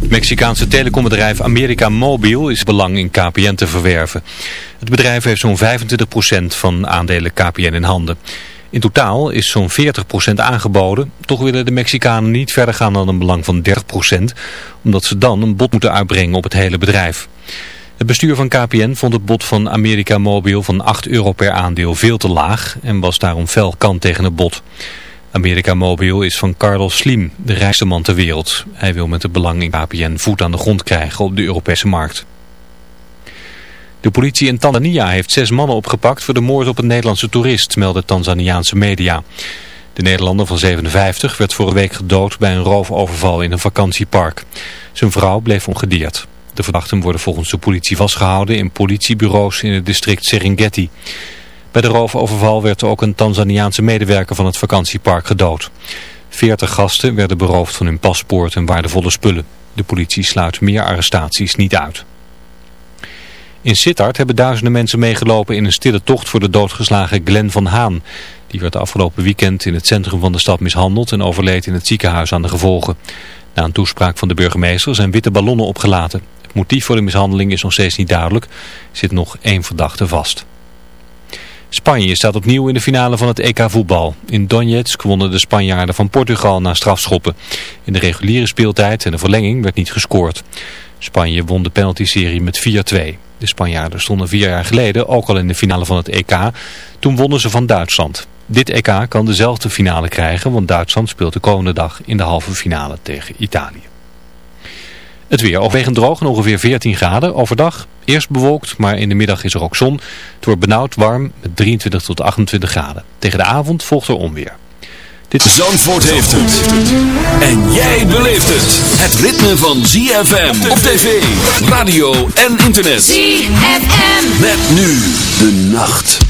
het Mexicaanse telecombedrijf America Mobil is belang in KPN te verwerven. Het bedrijf heeft zo'n 25% van aandelen KPN in handen. In totaal is zo'n 40% aangeboden. Toch willen de Mexicanen niet verder gaan dan een belang van 30%, omdat ze dan een bod moeten uitbrengen op het hele bedrijf. Het bestuur van KPN vond het bod van America Mobil van 8 euro per aandeel veel te laag en was daarom fel kant tegen het bod. America Mobil is van Carlos Slim, de rijkste man ter wereld. Hij wil met de belang in KPN voet aan de grond krijgen op de Europese markt. De politie in Tanzania heeft zes mannen opgepakt voor de moord op een Nederlandse toerist, melden Tanzaniaanse media. De Nederlander van 57 werd vorige week gedood bij een roofoverval in een vakantiepark. Zijn vrouw bleef ongedeerd. De verdachten worden volgens de politie vastgehouden in politiebureaus in het district Serengeti. Bij de roofoverval werd ook een Tanzaniaanse medewerker van het vakantiepark gedood. Veertig gasten werden beroofd van hun paspoort en waardevolle spullen. De politie sluit meer arrestaties niet uit. In Sittard hebben duizenden mensen meegelopen in een stille tocht voor de doodgeslagen Glenn van Haan. Die werd afgelopen weekend in het centrum van de stad mishandeld en overleed in het ziekenhuis aan de gevolgen. Na een toespraak van de burgemeester zijn witte ballonnen opgelaten. Het motief voor de mishandeling is nog steeds niet duidelijk. Er zit nog één verdachte vast. Spanje staat opnieuw in de finale van het EK voetbal. In Donetsk wonnen de Spanjaarden van Portugal na strafschoppen. In de reguliere speeltijd en de verlenging werd niet gescoord. Spanje won de penalty-serie met 4-2. De Spanjaarden stonden vier jaar geleden ook al in de finale van het EK. Toen wonnen ze van Duitsland. Dit EK kan dezelfde finale krijgen, want Duitsland speelt de komende dag in de halve finale tegen Italië. Het weer overwegend droog en ongeveer 14 graden. Overdag eerst bewolkt, maar in de middag is er ook zon. Het wordt benauwd warm met 23 tot 28 graden. Tegen de avond volgt er onweer. Dit... Zandvoort heeft het. En jij beleeft het. Het ritme van ZFM op tv, radio en internet. ZFM. Met nu de nacht.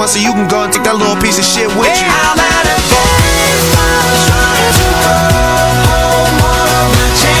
so you can go and take that little piece of shit with you. I'm at a baseball trying to go home. All of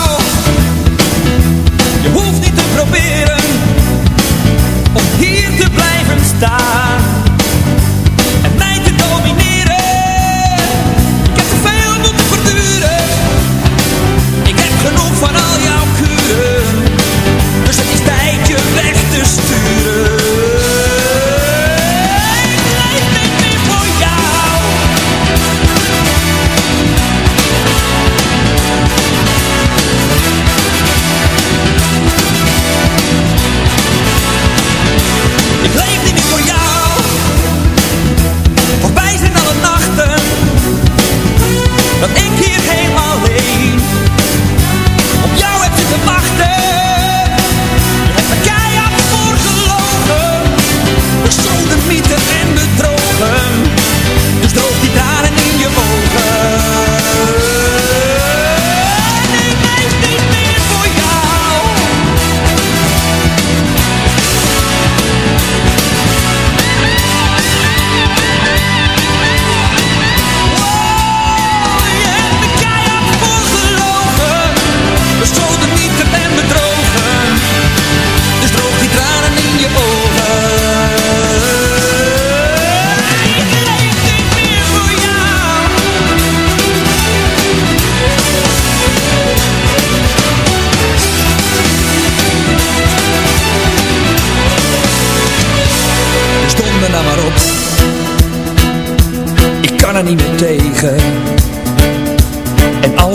está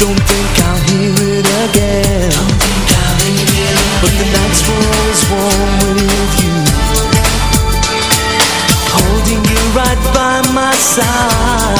Don't think I'll hear it again. But the nights were always warm with you. Holding you right by my side.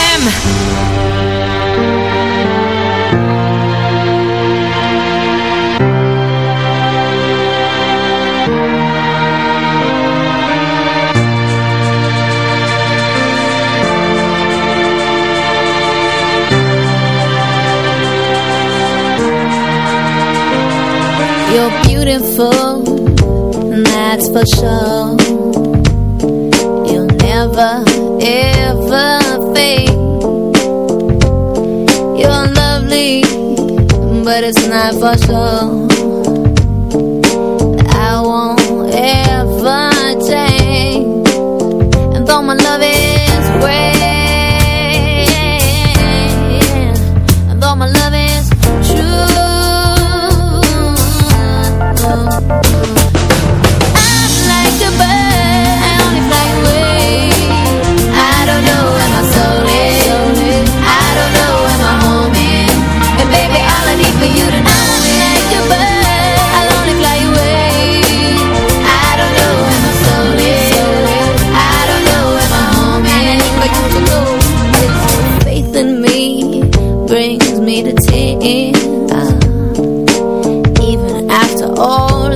You're beautiful, that's for sure. You'll never, ever it's not for sure.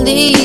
need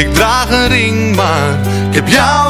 Ik draag een ring, maar ik heb jou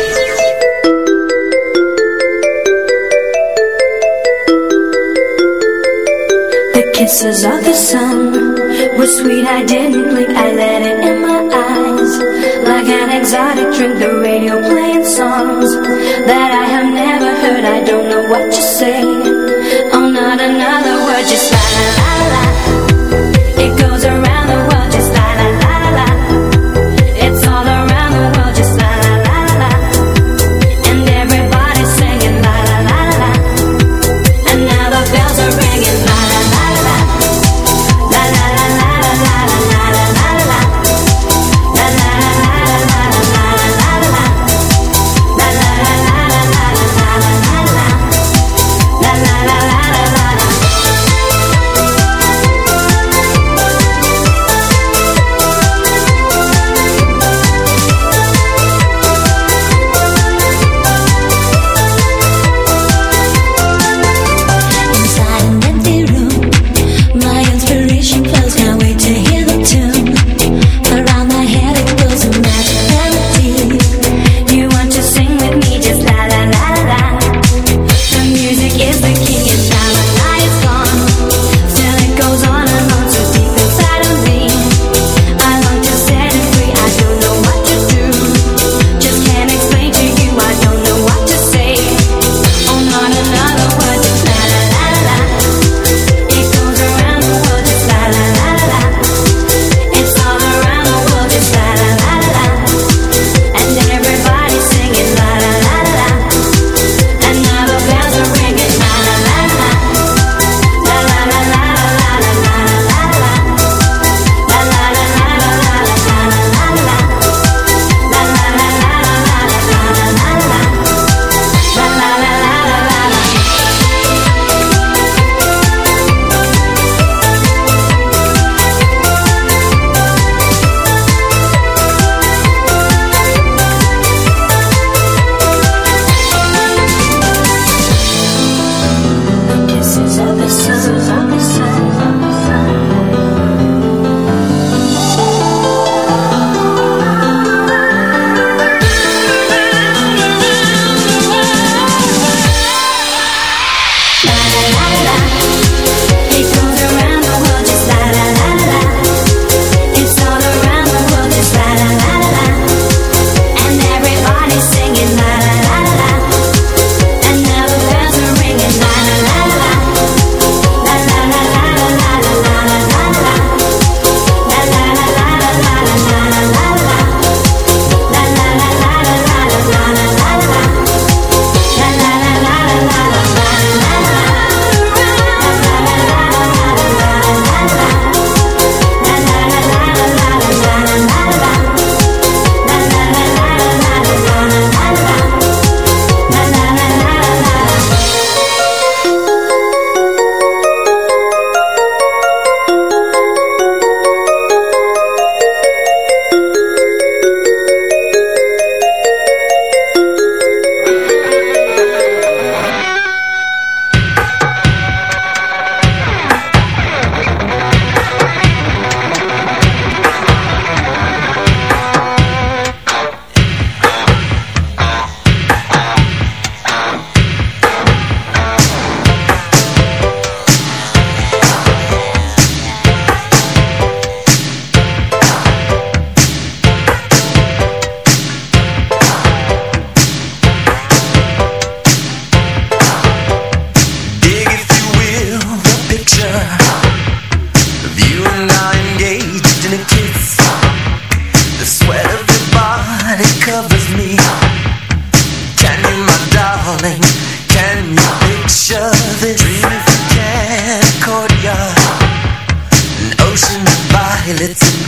Kisses of the sun were sweet. I didn't blink. I let it in my eyes. Like an exotic drink, the radio playing songs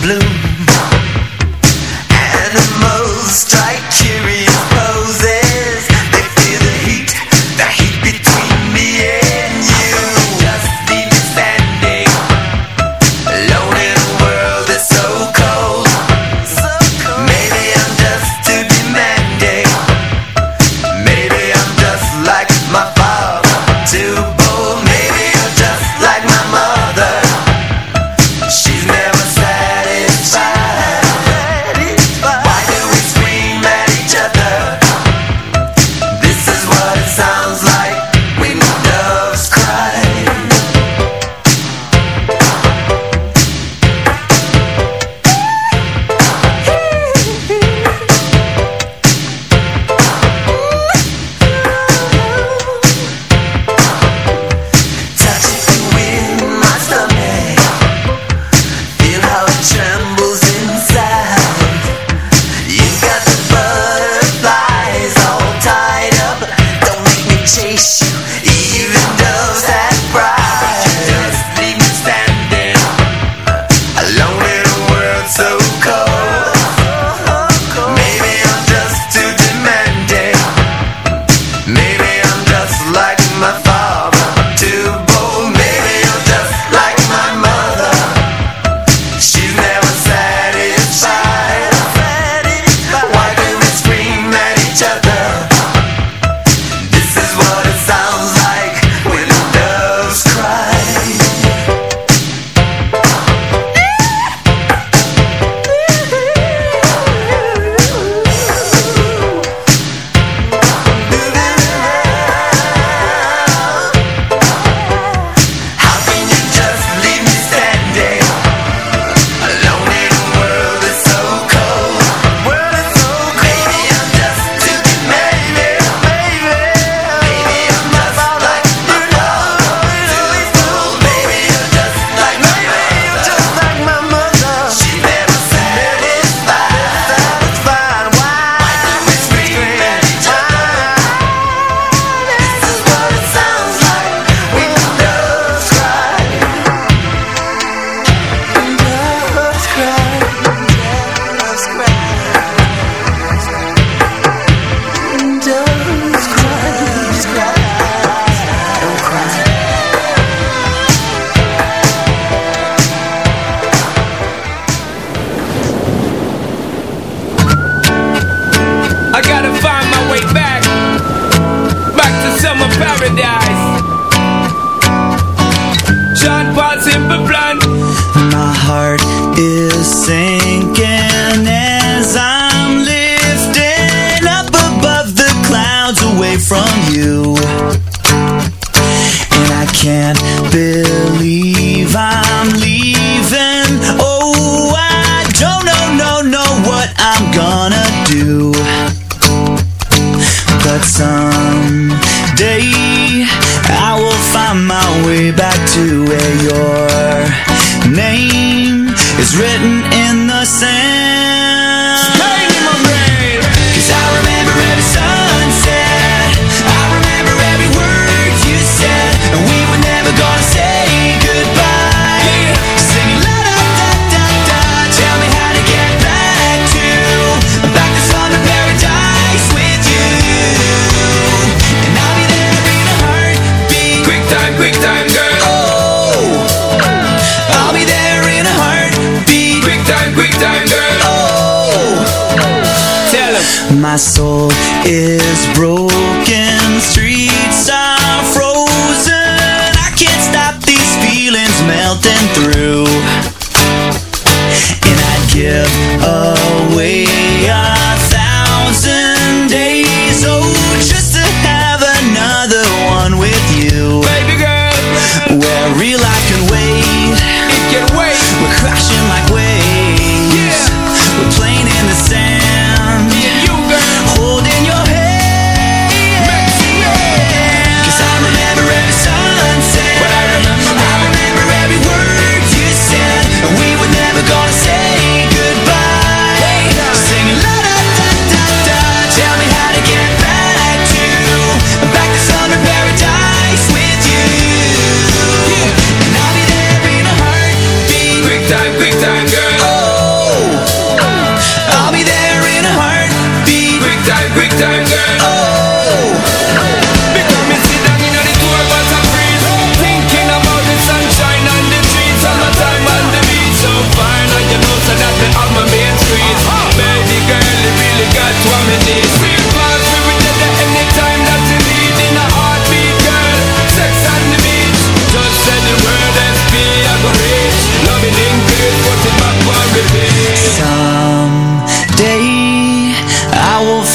blue is broken,